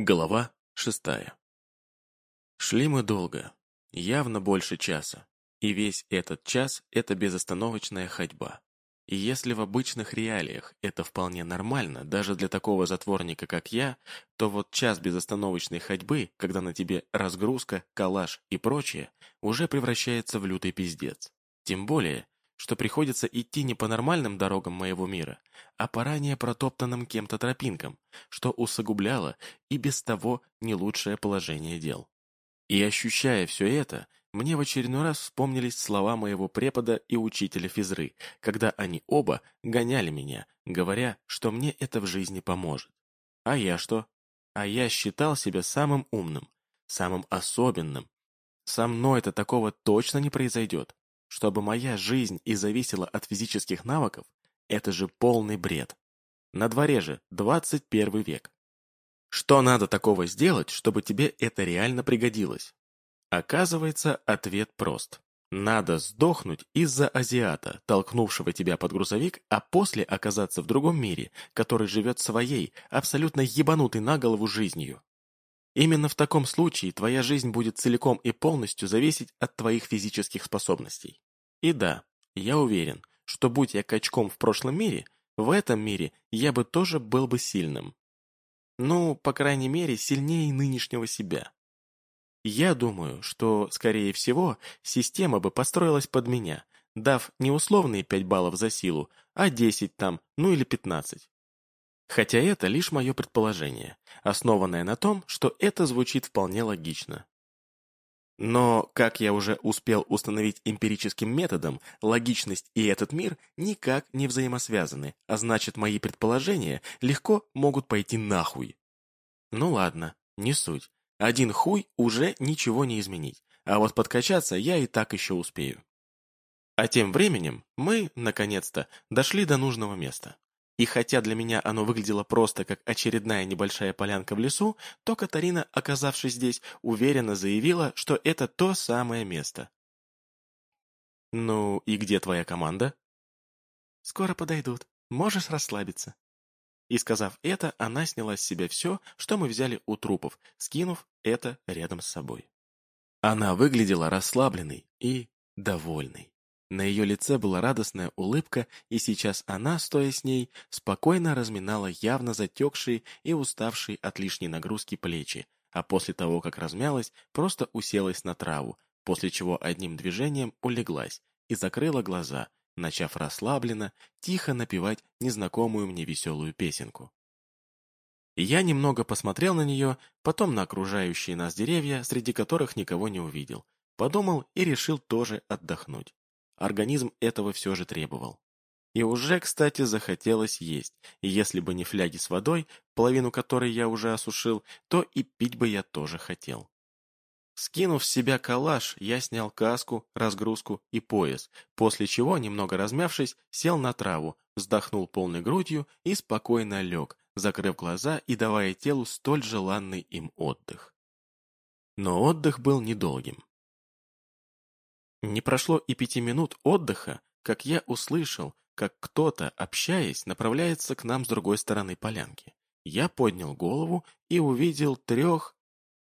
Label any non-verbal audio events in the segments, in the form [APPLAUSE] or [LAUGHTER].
Глава шестая. Шли мы долго, явно больше часа, и весь этот час – это безостановочная ходьба. И если в обычных реалиях это вполне нормально, даже для такого затворника, как я, то вот час безостановочной ходьбы, когда на тебе разгрузка, калаш и прочее, уже превращается в лютый пиздец. Тем более, что приходится идти не по нормальным дорогам моего мира, а по ранее протоптанным кем-то тропинкам, что усугубляло и без того не лучшее положение дел. И ощущая все это, мне в очередной раз вспомнились слова моего препода и учителя физры, когда они оба гоняли меня, говоря, что мне это в жизни поможет. А я что? А я считал себя самым умным, самым особенным. Со мной это такого точно не произойдет. Чтобы моя жизнь и зависела от физических навыков, это же полный бред. На дворе же 21 век. Что надо такого сделать, чтобы тебе это реально пригодилось? Оказывается, ответ прост. Надо сдохнуть из-за азиата, толкнувшего тебя под грузовик, а после оказаться в другом мире, который живет своей, абсолютно ебанутой на голову жизнью. Именно в таком случае твоя жизнь будет целиком и полностью зависеть от твоих физических способностей. И да, я уверен, что будь я качком в прошлом мире, в этом мире я бы тоже был бы сильным. Ну, по крайней мере, сильнее нынешнего себя. Я думаю, что, скорее всего, система бы построилась под меня, дав не условные 5 баллов за силу, а 10 там, ну или 15. Хотя это лишь мое предположение, основанное на том, что это звучит вполне логично. Но, как я уже успел установить эмпирическим методом, логичность и этот мир никак не взаимосвязаны, а значит, мои предположения легко могут пойти нахуй. Ну ладно, не суть. Один хуй уже ничего не изменить, а вот подкачаться я и так еще успею. А тем временем мы, наконец-то, дошли до нужного места. И хотя для меня оно выглядело просто как очередная небольшая полянка в лесу, то Катарина, оказавшись здесь, уверенно заявила, что это то самое место. «Ну и где твоя команда?» «Скоро подойдут. Можешь расслабиться». И сказав это, она сняла с себя все, что мы взяли у трупов, скинув это рядом с собой. Она выглядела расслабленной и довольной. На ее лице была радостная улыбка, и сейчас она, стоя с ней, спокойно разминала явно затекшие и уставшие от лишней нагрузки плечи, а после того, как размялась, просто уселась на траву, после чего одним движением улеглась и закрыла глаза, начав расслабленно, тихо напевать незнакомую мне веселую песенку. Я немного посмотрел на нее, потом на окружающие нас деревья, среди которых никого не увидел, подумал и решил тоже отдохнуть. Организм этого все же требовал. И уже, кстати, захотелось есть, и если бы не фляги с водой, половину которой я уже осушил, то и пить бы я тоже хотел. Скинув с себя калаш, я снял каску, разгрузку и пояс, после чего, немного размявшись, сел на траву, вздохнул полной грудью и спокойно лег, закрыв глаза и давая телу столь желанный им отдых. Но отдых был недолгим. Не прошло и пяти минут отдыха, как я услышал, как кто-то, общаясь, направляется к нам с другой стороны полянки. Я поднял голову и увидел трех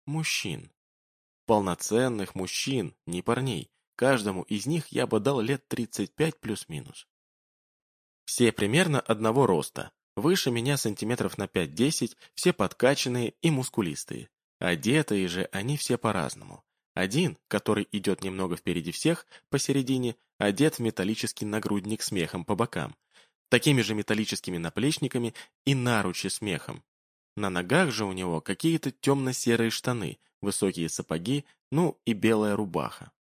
мужчин. Полноценных мужчин, не парней. Каждому из них я бы дал лет 35 плюс-минус. Все примерно одного роста, выше меня сантиметров на 5-10, все подкачанные и мускулистые. Одетые же они все по-разному. Один, который идет немного впереди всех, посередине, одет в металлический нагрудник с мехом по бокам, такими же металлическими наплечниками и наручи с мехом. На ногах же у него какие-то темно-серые штаны, высокие сапоги, ну и белая рубаха.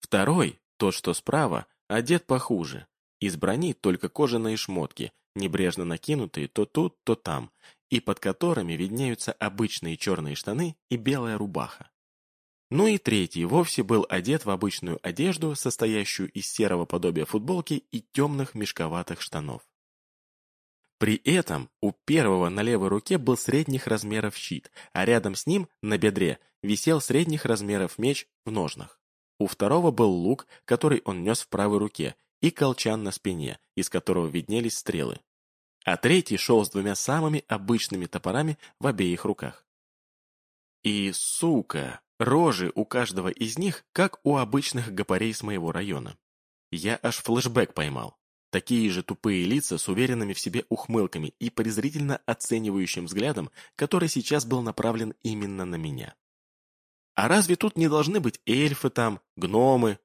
Второй, тот, что справа, одет похуже. Из брони только кожаные шмотки, небрежно накинутые то тут, то там, и под которыми виднеются обычные черные штаны и белая рубаха. Ну и третий вовсе был одет в обычную одежду, состоящую из серого подобия футболки и темных мешковатых штанов. При этом у первого на левой руке был средних размеров щит, а рядом с ним, на бедре, висел средних размеров меч в ножнах. У второго был лук, который он нес в правой руке, и колчан на спине, из которого виднелись стрелы. А третий шел с двумя самыми обычными топорами в обеих руках. И, сука, рожи у каждого из них, как у обычных гопарей с моего района. Я аж флешбэк поймал. Такие же тупые лица с уверенными в себе ухмылками и презрительно оценивающим взглядом, который сейчас был направлен именно на меня. А разве тут не должны быть эльфы там, гномы?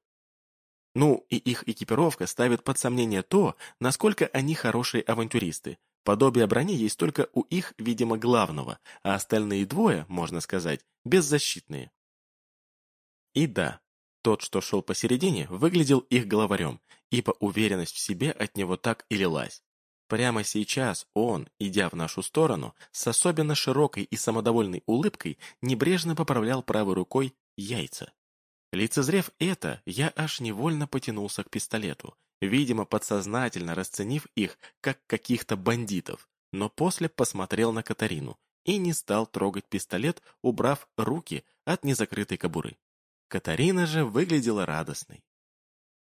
Ну, и их экипировка ставит под сомнение то, насколько они хорошие авантюристы. Подобие брони есть только у их, видимо, главного, а остальные двое, можно сказать, беззащитные. И да, тот, что шел посередине, выглядел их главарем, ибо уверенность в себе от него так и лилась. Прямо сейчас он, идя в нашу сторону, с особенно широкой и самодовольной улыбкой, небрежно поправлял правой рукой яйца. Лицезрев это, я аж невольно потянулся к пистолету, видимо, подсознательно расценив их как каких-то бандитов, но после посмотрел на Катарину и не стал трогать пистолет, убрав руки от незакрытой кобуры. Катарина же выглядела радостной.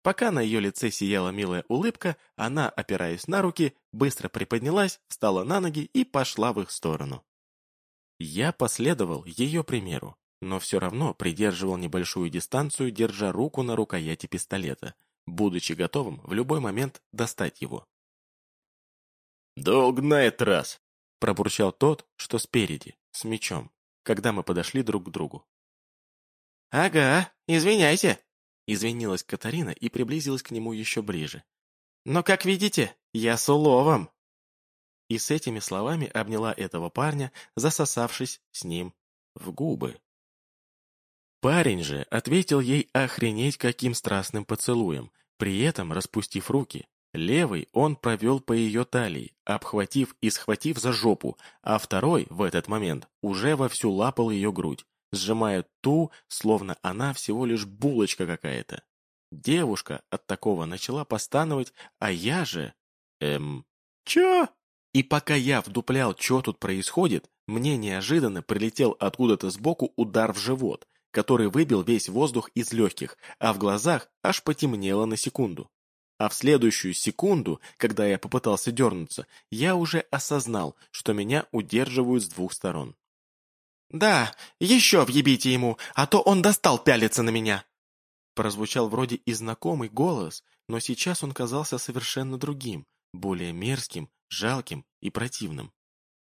Пока на ее лице сияла милая улыбка, она, опираясь на руки, быстро приподнялась, встала на ноги и пошла в их сторону. Я последовал ее примеру, но все равно придерживал небольшую дистанцию, держа руку на рукояти пистолета, будучи готовым в любой момент достать его. «Долг на этот раз!» – пробурчал тот, что спереди, с мечом, когда мы подошли друг к другу. «Ага, извиняйте», — извинилась Катарина и приблизилась к нему еще ближе. «Но, как видите, я с уловом». И с этими словами обняла этого парня, засосавшись с ним в губы. Парень же ответил ей охренеть каким страстным поцелуем, при этом распустив руки. Левый он провел по ее талии, обхватив и схватив за жопу, а второй в этот момент уже вовсю лапал ее грудь, сжимая ту, словно она всего лишь булочка какая-то. Девушка от такого начала постановать, а я же... Эм... Чё? И пока я вдуплял, что тут происходит, мне неожиданно прилетел откуда-то сбоку удар в живот, который выбил весь воздух из легких, а в глазах аж потемнело на секунду. А в следующую секунду, когда я попытался дернуться, я уже осознал, что меня удерживают с двух сторон. «Да, еще въебите ему, а то он достал пялиться на меня!» Прозвучал вроде и знакомый голос, но сейчас он казался совершенно другим, более мерзким, жалким и противным.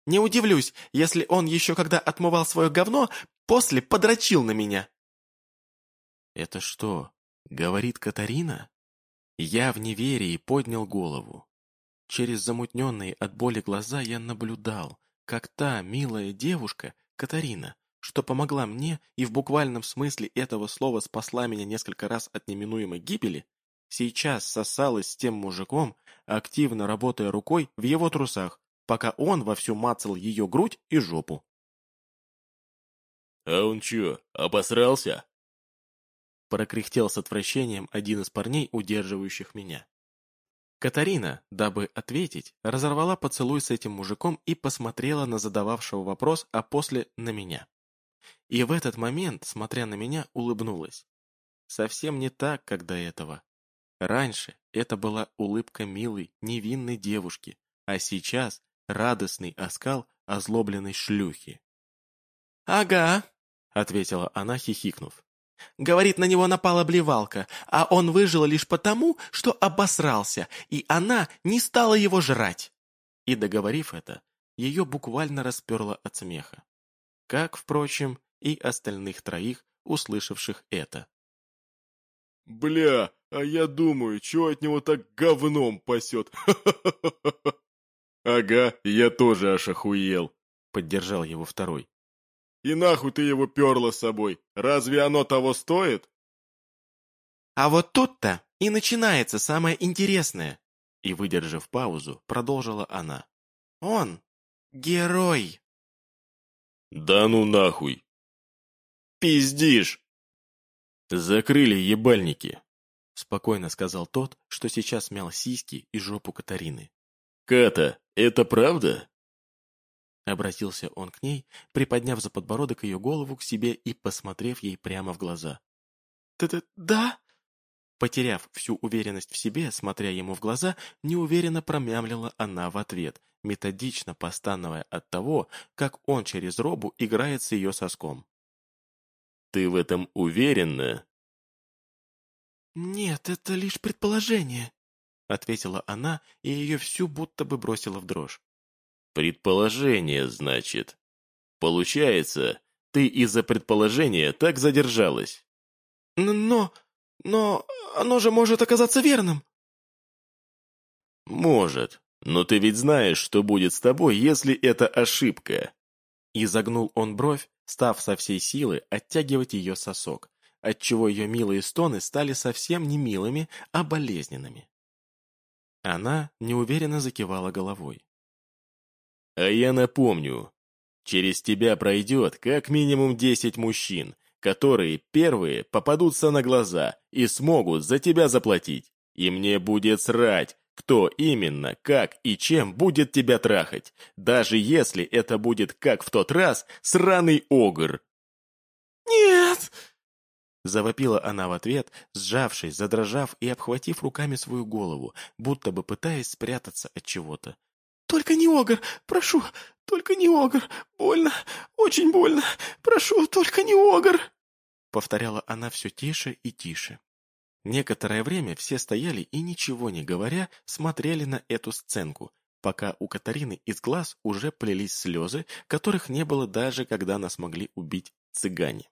«Не удивлюсь, если он еще когда отмывал свое говно, после подрочил на меня!» «Это что, говорит Катарина?» Я в неверии поднял голову. Через замутненные от боли глаза я наблюдал, как та милая девушка Катарина, что помогла мне и в буквальном смысле этого слова спасла меня несколько раз от неминуемой гибели, сейчас сосалась с тем мужиком, активно работая рукой в его трусах, пока он вовсю мацал ее грудь и жопу. «А он чё, обосрался?» Прокряхтел с отвращением один из парней, удерживающих меня. Катарина, дабы ответить, разорвала поцелуй с этим мужиком и посмотрела на задававшего вопрос, а после на меня. И в этот момент, смотря на меня, улыбнулась. Совсем не так, как до этого. Раньше это была улыбка милой, невинной девушки, а сейчас радостный оскал озлобленной шлюхи. «Ага», — ответила она, хихикнув. Говорит, на него напала блевалка, а он выжил лишь потому, что обосрался, и она не стала его жрать. И, договорив это, ее буквально расперла от смеха. Как, впрочем, и остальных троих, услышавших это. «Бля, а я думаю, чего от него так говном пасет? [LAUGHS] «Ага, я тоже аж охуел», — поддержал его второй. И нахуй ты его перла с собой? Разве оно того стоит? А вот тут-то и начинается самое интересное. И, выдержав паузу, продолжила она. Он герой. Да ну нахуй. Пиздишь. Закрыли ебальники. Спокойно сказал тот, что сейчас мял сиськи и жопу Катарины. Ката, это правда? Обратился он к ней, приподняв за подбородок ее голову к себе и посмотрев ей прямо в глаза. «Да-да-да?» Потеряв всю уверенность в себе, смотря ему в глаза, неуверенно промямлила она в ответ, методично постановая от того, как он через робу играет с ее соском. «Ты в этом уверена?» «Нет, это лишь предположение», — ответила она, и ее всю будто бы бросила в дрожь. «Предположение, значит. Получается, ты из-за предположения так задержалась?» «Но... но оно же может оказаться верным!» «Может, но ты ведь знаешь, что будет с тобой, если это ошибка!» И загнул он бровь, став со всей силы оттягивать ее сосок, отчего ее милые стоны стали совсем не милыми, а болезненными. Она неуверенно закивала головой. «А я напомню, Через тебя пройдет как минимум десять мужчин, которые первые попадутся на глаза и смогут за тебя заплатить. И мне будет срать, кто именно, как и чем будет тебя трахать, даже если это будет, как в тот раз, сраный огр. «Нет!» Завопила она в ответ, сжавшись, задрожав и обхватив руками свою голову, будто бы пытаясь спрятаться от чего-то. «Только не огр! Прошу! Только не огр! Больно! Очень больно! Прошу, только не огр!» Повторяла она все тише и тише. Некоторое время все стояли и, ничего не говоря, смотрели на эту сценку, пока у Катарины из глаз уже плелись слезы, которых не было даже, когда нас могли убить цыгане.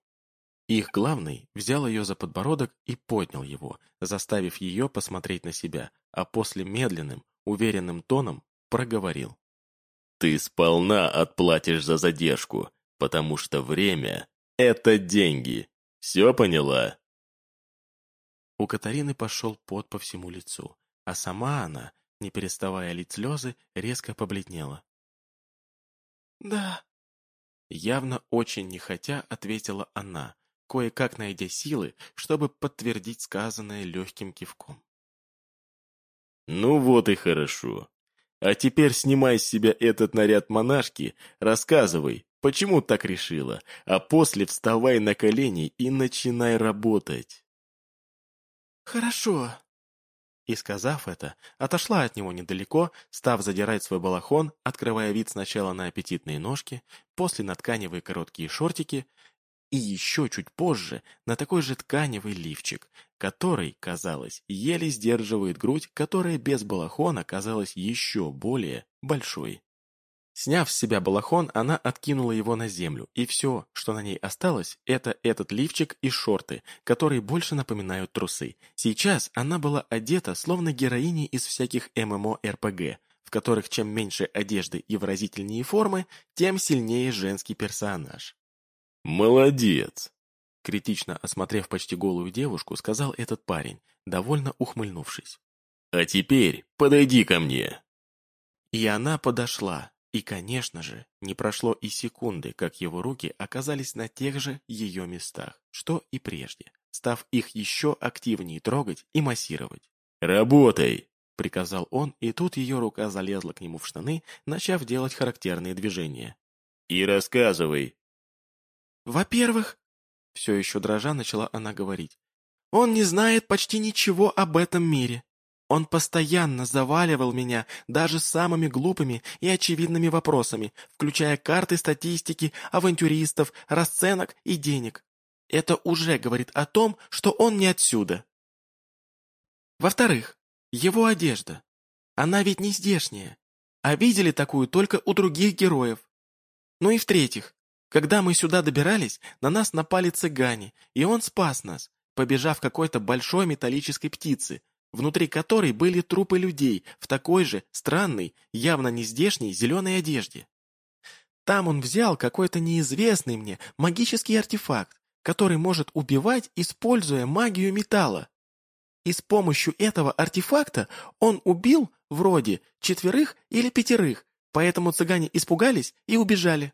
Их главный взял ее за подбородок и поднял его, заставив ее посмотреть на себя, а после медленным, уверенным тоном проговорил. «Ты сполна отплатишь за задержку, потому что время — это деньги. Все поняла?» У Катарины пошел пот по всему лицу, а сама она, не переставая лить слезы, резко побледнела. «Да». Явно очень не хотя ответила она, кое-как найдя силы, чтобы подтвердить сказанное легким кивком. «Ну вот и хорошо. А теперь снимай с себя этот наряд монашки, рассказывай, почему так решила, а после вставай на колени и начинай работать. Хорошо. И сказав это, отошла от него недалеко, став задирать свой балахон, открывая вид сначала на аппетитные ножки, после на тканевые короткие шортики, и еще чуть позже на такой же тканевый лифчик, который, казалось, еле сдерживает грудь, которая без балахона казалась еще более большой. Сняв с себя балахон, она откинула его на землю, и все, что на ней осталось, это этот лифчик и шорты, которые больше напоминают трусы. Сейчас она была одета, словно героини из всяких ММО-РПГ, в которых чем меньше одежды и выразительнее формы, тем сильнее женский персонаж. «Молодец!» Критично осмотрев почти голую девушку, сказал этот парень, довольно ухмыльнувшись. «А теперь подойди ко мне!» И она подошла, и, конечно же, не прошло и секунды, как его руки оказались на тех же ее местах, что и прежде, став их еще активнее трогать и массировать. «Работай!» — приказал он, и тут ее рука залезла к нему в штаны, начав делать характерные движения. «И рассказывай, во-первых, все еще дрожа начала она говорить, он не знает почти ничего об этом мире. Он постоянно заваливал меня даже самыми глупыми и очевидными вопросами, включая карты статистики, авантюристов, расценок и денег. Это уже говорит о том, что он не отсюда. Во-вторых, его одежда. Она ведь не здешняя. А видели такую только у других героев. Ну и в-третьих, когда мы сюда добирались, на нас напали цыгане, и он спас нас, побежав какой-то большой металлической птицы, внутри которой были трупы людей в такой же странной, явно не здешней зеленой одежде. Там он взял какой-то неизвестный мне магический артефакт, который может убивать, используя магию металла. И с помощью этого артефакта он убил, вроде, четверых или пятерых, поэтому цыгане испугались и убежали.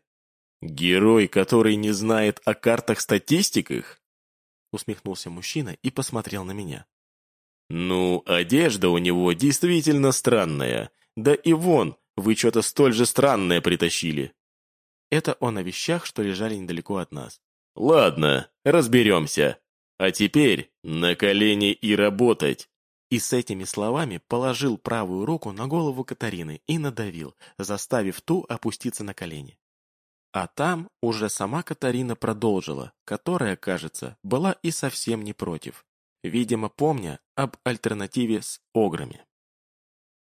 «Герой, который не знает о картах-статистиках?» Усмехнулся мужчина и посмотрел на меня. «Ну, одежда у него действительно странная. Да и вон, вы что-то столь же странное притащили». Это он о вещах, что лежали недалеко от нас. «Ладно, разберемся. А теперь на колени и работать!» И с этими словами положил правую руку на голову Катарины и надавил, заставив ту опуститься на колени. А там уже сама Катарина продолжила, которая, кажется, была и совсем не против, видимо, помня об альтернативе с ограми.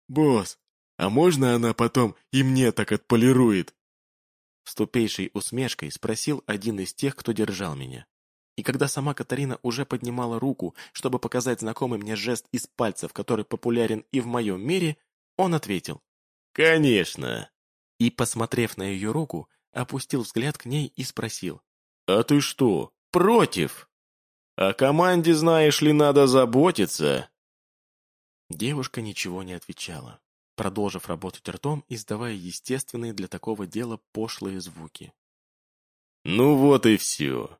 «Босс, а можно она потом и мне так отполирует?» С тупейшей усмешкой спросил один из тех, кто держал меня. И когда сама Катарина уже поднимала руку, чтобы показать знакомый мне жест из пальцев, который популярен и в моем мире, он ответил «Конечно!» И, посмотрев на ее руку, опустил взгляд к ней и спросил «А ты что, против? О команде, знаешь ли, надо заботиться?» Девушка ничего не отвечала, продолжив работать ртом, издавая естественные для такого дела пошлые звуки. «Ну вот и все.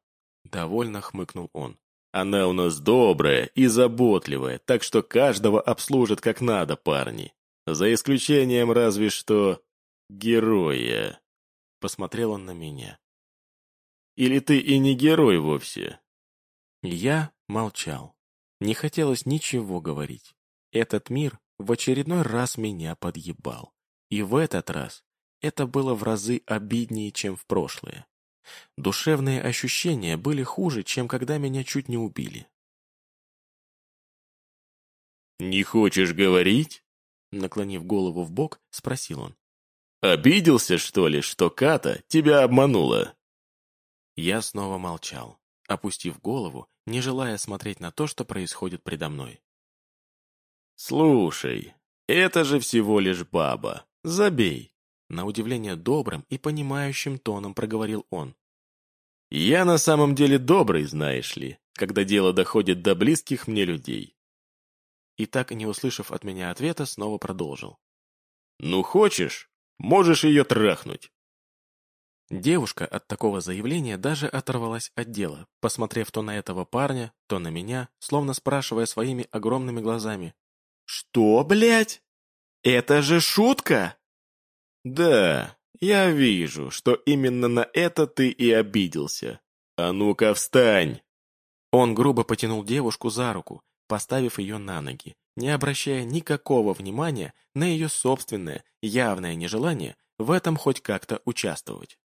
Довольно хмыкнул он. «Она у нас добрая и заботливая, так что каждого обслужит как надо, парни. За исключением разве что... героя». Посмотрел он на меня. «Или ты и не герой вовсе?» Я молчал. Не хотелось ничего говорить. Этот мир в очередной раз меня подъебал. И в этот раз это было в разы обиднее, чем в прошлое. Душевные ощущения были хуже, чем когда меня чуть не убили. «Не хочешь говорить?» Наклонив голову в бок, спросил он. «Обиделся, что ли, что Ката тебя обманула?» Я снова молчал, опустив голову, не желая смотреть на то, что происходит предо мной. «Слушай, это же всего лишь баба. Забей!» На удивление добрым и понимающим тоном проговорил он. «Я на самом деле добрый, знаешь ли, когда дело доходит до близких мне людей». И так, не услышав от меня ответа, снова продолжил. «Ну хочешь, можешь ее трахнуть». Девушка от такого заявления даже оторвалась от дела, посмотрев то на этого парня, то на меня, словно спрашивая своими огромными глазами. «Что, блядь? Это же шутка!» «Да, я вижу, что именно на это ты и обиделся. А ну-ка встань!» Он грубо потянул девушку за руку, поставив ее на ноги, не обращая никакого внимания на ее собственное, явное нежелание в этом хоть как-то участвовать.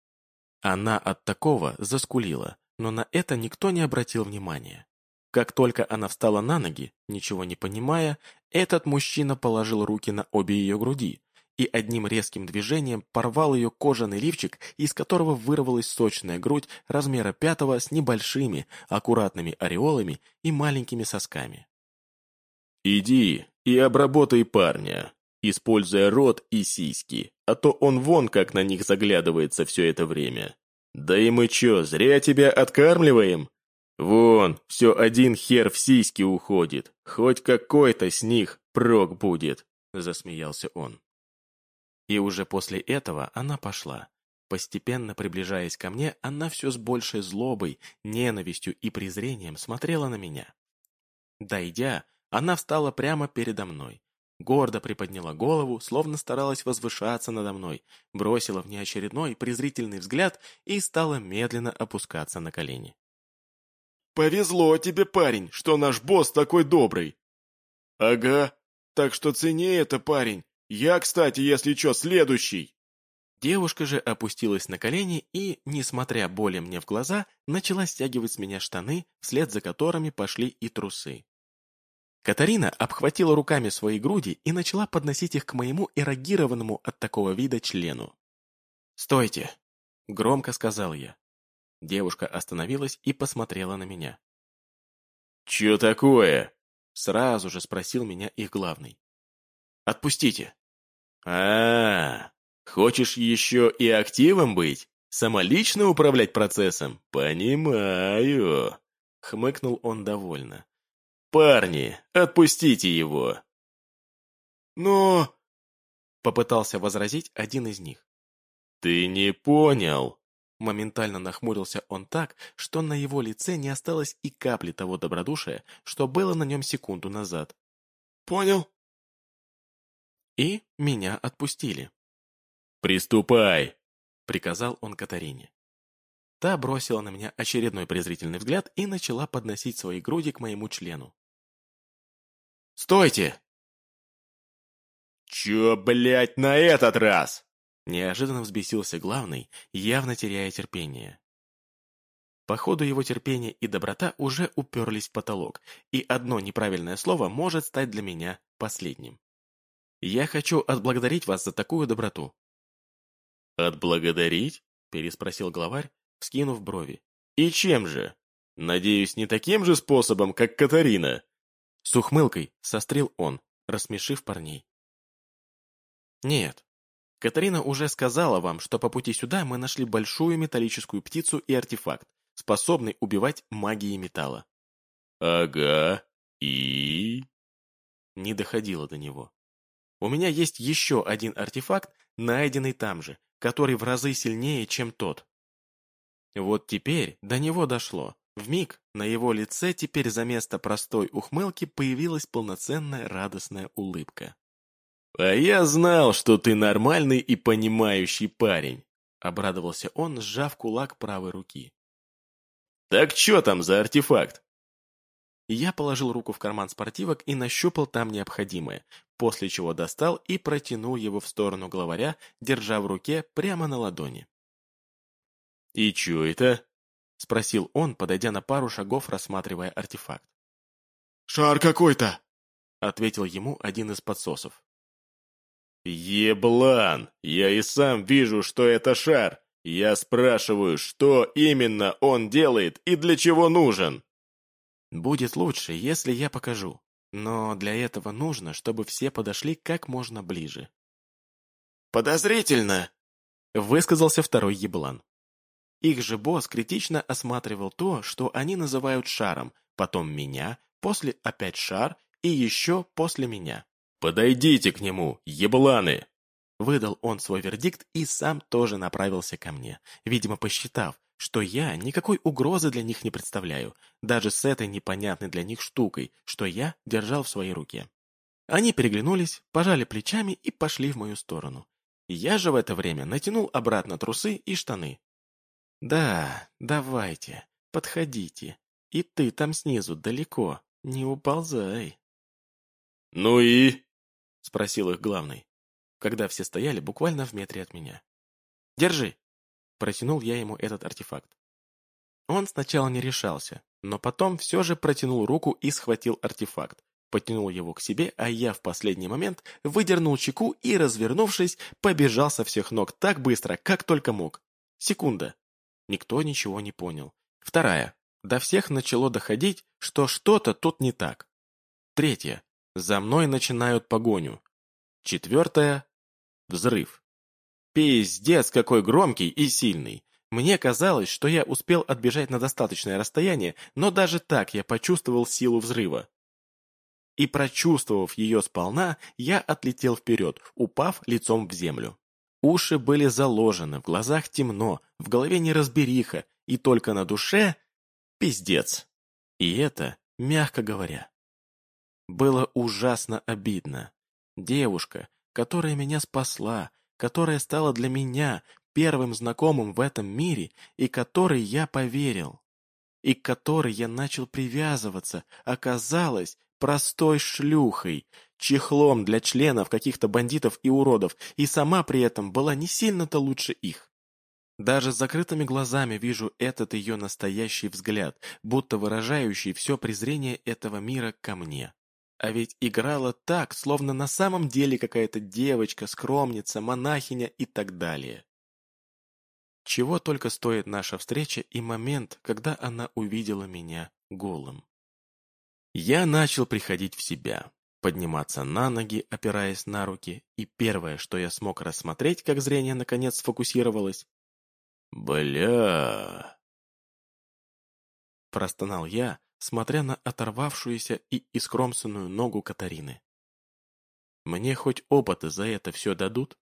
Она от такого заскулила, но на это никто не обратил внимания. Как только она встала на ноги, ничего не понимая, этот мужчина положил руки на обе ее груди, и одним резким движением порвал ее кожаный лифчик, из которого вырвалась сочная грудь размера пятого с небольшими, аккуратными ореолами и маленькими сосками. «Иди и обработай парня, используя рот и сиськи, а то он вон как на них заглядывается все это время. Да и мы че, зря тебя откармливаем? Вон, все один хер в сиськи уходит, хоть какой-то с них прок будет», — засмеялся он. И уже после этого она пошла. Постепенно приближаясь ко мне, она все с большей злобой, ненавистью и презрением смотрела на меня. Дойдя, она встала прямо передо мной. Гордо приподняла голову, словно старалась возвышаться надо мной, бросила в неочередной презрительный взгляд и стала медленно опускаться на колени. «Повезло тебе, парень, что наш босс такой добрый!» «Ага, так что цени это, парень, я, кстати, если что, следующий!» Девушка же опустилась на колени и, несмотря боли мне в глаза, начала стягивать с меня штаны, вслед за которыми пошли и трусы. Катарина обхватила руками свои груди и начала подносить их к моему эрогированному от такого вида члену. «Стойте!» — громко сказал я. Девушка остановилась и посмотрела на меня. «Чё такое?» — сразу же спросил меня их главный. «Отпустите!» а, -а, хочешь еще и активом быть? Самолично управлять процессом? Понимаю!» Хмыкнул он довольно. «Парни, отпустите его!» «Но...» Попытался возразить один из них. «Ты не понял!» Моментально нахмурился он так, что на его лице не осталось и капли того добродушия, что было на нем секунду назад. «Понял», и меня отпустили. «Приступай!» — приказал он Катарине. Та бросила на меня очередной презрительный взгляд и начала подносить свои груди к моему члену. «Стойте!» «Чё, блядь, на этот раз?» Неожиданно взбесился главный, явно теряя терпение. Походу, его терпение и доброта уже уперлись в потолок, и одно неправильное слово может стать для меня последним. Я хочу отблагодарить вас за такую доброту. «Отблагодарить?» – переспросил главарь, вскинув брови. «И чем же? Надеюсь, не таким же способом, как Катарина?» С ухмылкой сострил он, рассмешив парней. «Нет. Катарина уже сказала вам, что по пути сюда мы нашли большую металлическую птицу и артефакт, способный убивать магией металла». «Ага. И...» Не доходило до него. «У меня есть еще один артефакт, найденный там же, который в разы сильнее, чем тот. Вот теперь до него дошло. В миг на его лице теперь за место простой ухмылки появилась полноценная радостная улыбка. «А я знал, что ты нормальный и понимающий парень», — обрадовался он, сжав кулак правой руки. «Так что там за артефакт?» Я положил руку в карман спортивок и нащупал там необходимое, после чего достал и протянул его в сторону главаря, держа в руке прямо на ладони. «И чё это?» — спросил он, подойдя на пару шагов, рассматривая артефакт. «Шар какой-то!» — ответил ему один из подсосов. «Еблан! Я и сам вижу, что это шар! Я спрашиваю, что именно он делает и для чего нужен?» «Будет лучше, если я покажу, но для этого нужно, чтобы все подошли как можно ближе». «Подозрительно!» — высказался второй еблан. Их же босс критично осматривал то, что они называют шаром, потом меня, после опять шар и еще после меня. «Подойдите к нему, ебланы!» Выдал он свой вердикт и сам тоже направился ко мне, видимо, посчитав, что я никакой угрозы для них не представляю, даже с этой непонятной для них штукой, что я держал в своей руке. Они переглянулись, пожали плечами и пошли в мою сторону. Я же в это время натянул обратно трусы и штаны, «Да, давайте, подходите. И ты там снизу далеко, не уползай». «Ну и?» — спросил их главный, когда все стояли буквально в метре от меня. «Держи!» — протянул я ему этот артефакт. Он сначала не решался, но потом все же протянул руку и схватил артефакт, потянул его к себе, а я в последний момент выдернул чеку и, развернувшись, побежал со всех ног так быстро, как только мог. Секунда. Никто ничего не понял. Вторая. До всех начало доходить, что что-то тут не так. Третья. За мной начинают погоню. Четвертая. Взрыв. Пиздец, какой громкий и сильный. Мне казалось, что я успел отбежать на достаточное расстояние, но даже так я почувствовал силу взрыва. И прочувствовав ее сполна, я отлетел вперед, упав лицом в землю. Уши были заложены, в глазах темно, в голове неразбериха, и только на душе — пиздец. И это, мягко говоря. Было ужасно обидно. Девушка, которая меня спасла, которая стала для меня первым знакомым в этом мире и которой я поверил, и к которой я начал привязываться, оказалась простой шлюхой, чехлом для членов каких-то бандитов и уродов, и сама при этом была не сильно-то лучше их. Даже с закрытыми глазами вижу этот ее настоящий взгляд, будто выражающий все презрение этого мира ко мне. А ведь играла так, словно на самом деле какая-то девочка, скромница, монахиня и так далее. Чего только стоит наша встреча и момент, когда она увидела меня голым. Я начал приходить в себя подниматься на ноги, опираясь на руки, и первое, что я смог рассмотреть, как зрение наконец сфокусировалось. «Бля...» Простонал я, смотря на оторвавшуюся и искромсанную ногу Катарины. «Мне хоть опыты за это все дадут?»